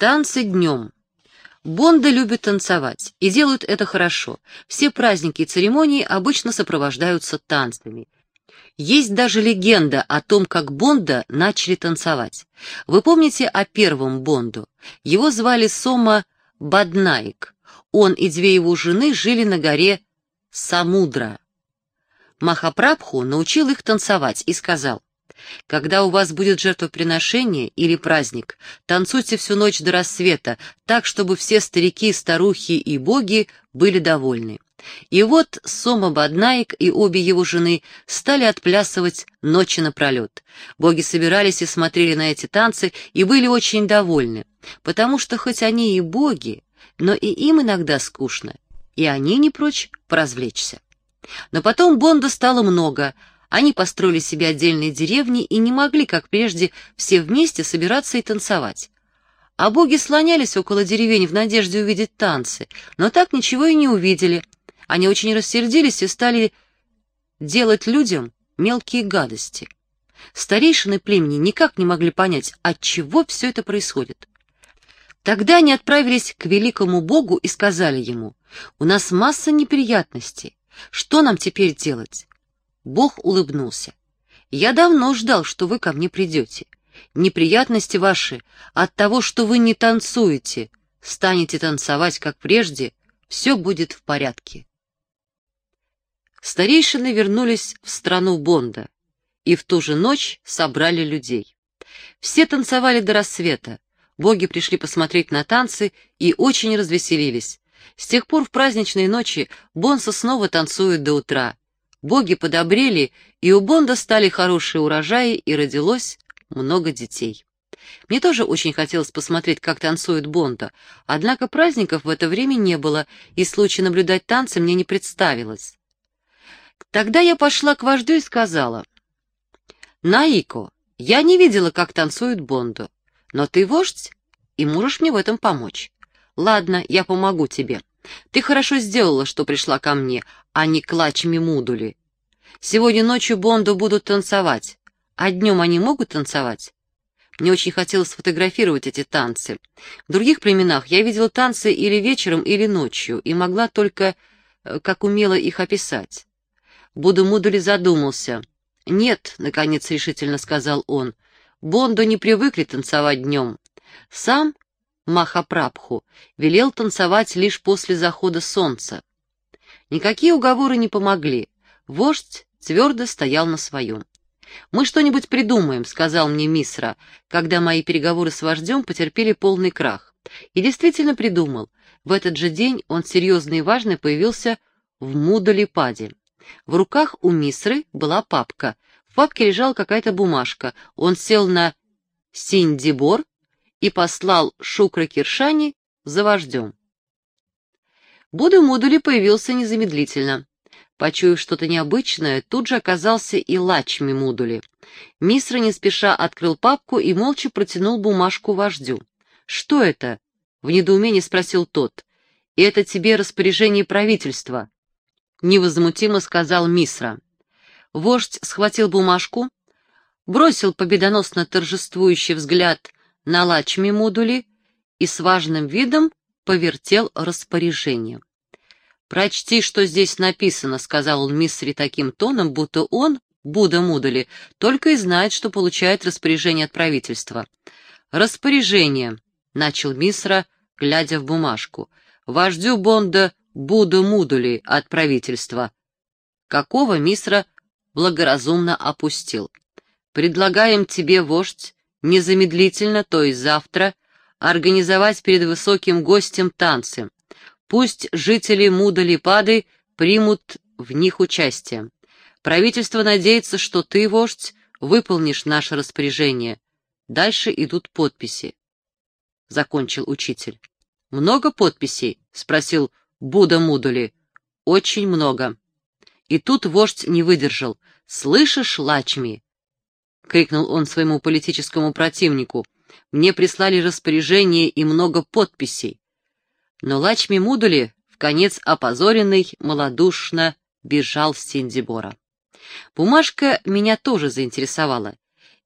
Танцы днем. Бонды любят танцевать и делают это хорошо. Все праздники и церемонии обычно сопровождаются танцами. Есть даже легенда о том, как Бонда начали танцевать. Вы помните о первом Бонду? Его звали Сома Баднаик. Он и две его жены жили на горе Самудра. Махапрабху научил их танцевать и сказал, когда у вас будет жертвоприношение или праздник, танцуйте всю ночь до рассвета, так, чтобы все старики, старухи и боги были довольны. И вот Сома Баднаик и обе его жены стали отплясывать ночи напролет. Боги собирались и смотрели на эти танцы и были очень довольны, потому что хоть они и боги, но и им иногда скучно, и они не прочь поразвлечься. Но потом Бонда стало много, они построили себе отдельные деревни и не могли, как прежде, все вместе собираться и танцевать. А боги слонялись около деревень в надежде увидеть танцы, но так ничего и не увидели. Они очень рассердились и стали делать людям мелкие гадости. Старейшины племени никак не могли понять, от чего все это происходит. Тогда они отправились к великому богу и сказали ему, «У нас масса неприятностей. Что нам теперь делать? Бог улыбнулся. «Я давно ждал, что вы ко мне придете. Неприятности ваши от того, что вы не танцуете. Станете танцевать, как прежде, все будет в порядке». Старейшины вернулись в страну Бонда и в ту же ночь собрали людей. Все танцевали до рассвета. Боги пришли посмотреть на танцы и очень развеселились. С тех пор в праздничные ночи Бонса снова танцует до утра. Боги подобрели, и у Бонда стали хорошие урожаи, и родилось много детей. Мне тоже очень хотелось посмотреть, как танцует Бонда, однако праздников в это время не было, и случай наблюдать танцы мне не представилось. Тогда я пошла к вождю и сказала, «Наико, я не видела, как танцует Бонду, но ты вождь и можешь мне в этом помочь. Ладно, я помогу тебе. Ты хорошо сделала, что пришла ко мне, а не к Лачми Мудули. Сегодня ночью Бонду будут танцевать, а днем они могут танцевать? Мне очень хотелось сфотографировать эти танцы. В других племенах я видела танцы или вечером, или ночью, и могла только, э, как умела их описать. Буду Мудули задумался. «Нет», — наконец решительно сказал он, — «Бонду не привыкли танцевать днем. Сам Махапрабху велел танцевать лишь после захода солнца. Никакие уговоры не помогли. Вождь твердо стоял на своем. «Мы что-нибудь придумаем», — сказал мне Мисра, когда мои переговоры с вождем потерпели полный крах. И действительно придумал. В этот же день он серьезный и важный появился в Мудалипаде. В руках у Мисры была папка. В папке лежала какая-то бумажка. Он сел на Синдибор и послал Шукра Киршани за вождем. Будда Модули появился незамедлительно. Почуяв что-то необычное, тут же оказался и Лачми Мудули. Мисра не спеша открыл папку и молча протянул бумажку вождю. «Что это?» — в недоумении спросил тот. «Это тебе распоряжение правительства», — невозмутимо сказал Мисра. Вождь схватил бумажку, бросил победоносно торжествующий взгляд на Лачми Мудули и с важным видом повертел распоряжение. «Прочти, что здесь написано», — сказал он Мисри таким тоном, будто он, Будда Мудали, только и знает, что получает распоряжение от правительства. «Распоряжение», — начал Мисра, глядя в бумажку, — «вождю Бонда Будда Мудули от правительства». Какого Мисра благоразумно опустил. «Предлагаем тебе, вождь, незамедлительно, то есть завтра, организовать перед высоким гостем танцы. Пусть жители Мудалипады примут в них участие. Правительство надеется, что ты, вождь, выполнишь наше распоряжение. Дальше идут подписи. Закончил учитель. «Много подписей?» — спросил Буда Мудули. «Очень много». И тут вождь не выдержал. «Слышишь, Лачми?» — крикнул он своему политическому противнику. «Мне прислали распоряжение и много подписей». Но Лачми Мудули, в конец опозоренный, малодушно бежал с Синдибора. Бумажка меня тоже заинтересовала.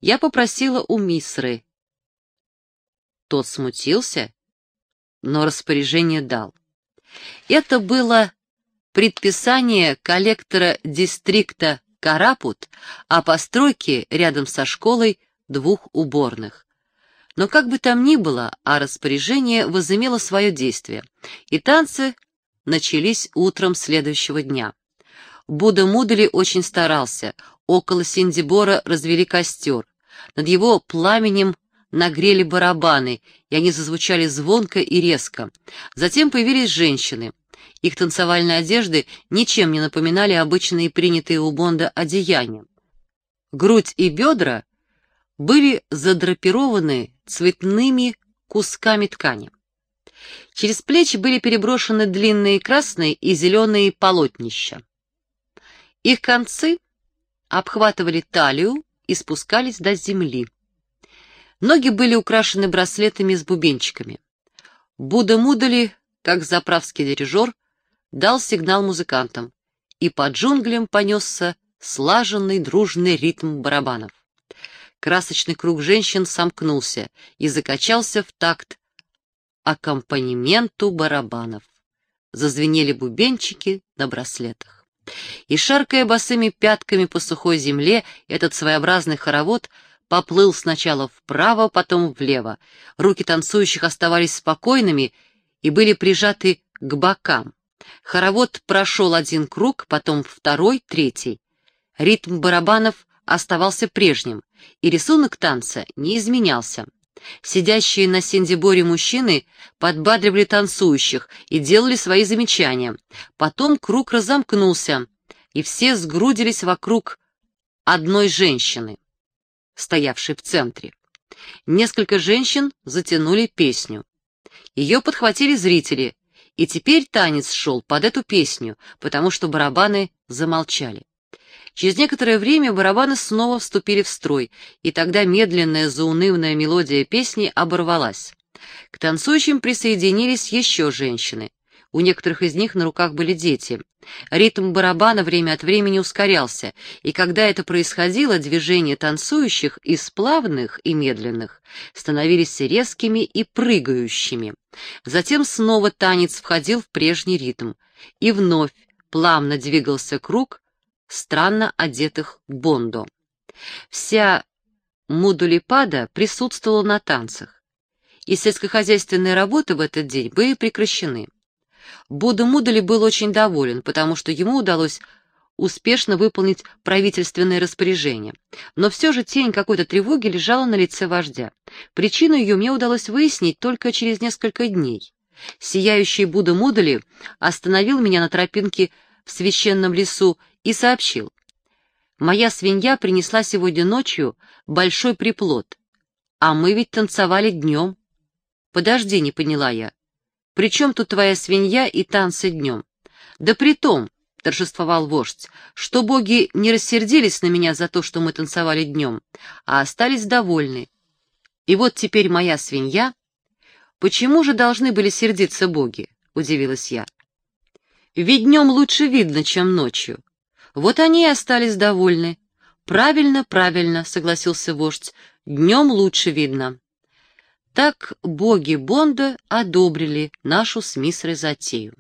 Я попросила у Мисры. Тот смутился, но распоряжение дал. Это было предписание коллектора дистрикта Карапут о постройке рядом со школой двух уборных. Но как бы там ни было, а распоряжение возымело свое действие, и танцы начались утром следующего дня. Будда Мудали очень старался, около Синдибора развели костер, над его пламенем нагрели барабаны, и они зазвучали звонко и резко. Затем появились женщины. Их танцевальные одежды ничем не напоминали обычные принятые у Бонда одеяния. Грудь и бедра были задрапированы цветными кусками ткани. Через плечи были переброшены длинные красные и зеленые полотнища. Их концы обхватывали талию и спускались до земли. Ноги были украшены браслетами с бубенчиками. Будда Мудали, как заправский дирижер, дал сигнал музыкантам, и по джунглям понесся слаженный дружный ритм барабанов. Красочный круг женщин сомкнулся и закачался в такт аккомпанементу барабанов. Зазвенели бубенчики на браслетах. И, шаркая босыми пятками по сухой земле, этот своеобразный хоровод поплыл сначала вправо, потом влево. Руки танцующих оставались спокойными и были прижаты к бокам. Хоровод прошел один круг, потом второй, третий. Ритм барабанов оставался прежним, и рисунок танца не изменялся. Сидящие на синдиборе мужчины подбадривали танцующих и делали свои замечания. Потом круг разомкнулся, и все сгрудились вокруг одной женщины, стоявшей в центре. Несколько женщин затянули песню. Ее подхватили зрители, и теперь танец шел под эту песню, потому что барабаны замолчали. Через некоторое время барабаны снова вступили в строй, и тогда медленная заунывная мелодия песни оборвалась. К танцующим присоединились еще женщины. У некоторых из них на руках были дети. Ритм барабана время от времени ускорялся, и когда это происходило, движения танцующих из плавных и медленных становились резкими и прыгающими. Затем снова танец входил в прежний ритм, и вновь плавно двигался круг, странно одетых бондо. Вся Мудулипада присутствовала на танцах, и сельскохозяйственные работы в этот день были прекращены. Будда Мудали был очень доволен, потому что ему удалось успешно выполнить правительственное распоряжение. Но все же тень какой-то тревоги лежала на лице вождя. Причину ее мне удалось выяснить только через несколько дней. Сияющий Будда Мудали остановил меня на тропинке в священном лесу и сообщил. «Моя свинья принесла сегодня ночью большой приплод, а мы ведь танцевали днем». «Подожди», — не поняла я. «При чем тут твоя свинья и танцы днем?» «Да при том», — торжествовал вождь, «что боги не рассердились на меня за то, что мы танцевали днем, а остались довольны. И вот теперь моя свинья...» «Почему же должны были сердиться боги?» — удивилась я. «Ведь днем лучше видно, чем ночью. Вот они и остались довольны. Правильно, правильно, согласился вождь, днем лучше видно. Так боги Бонда одобрили нашу с Мисрой затею.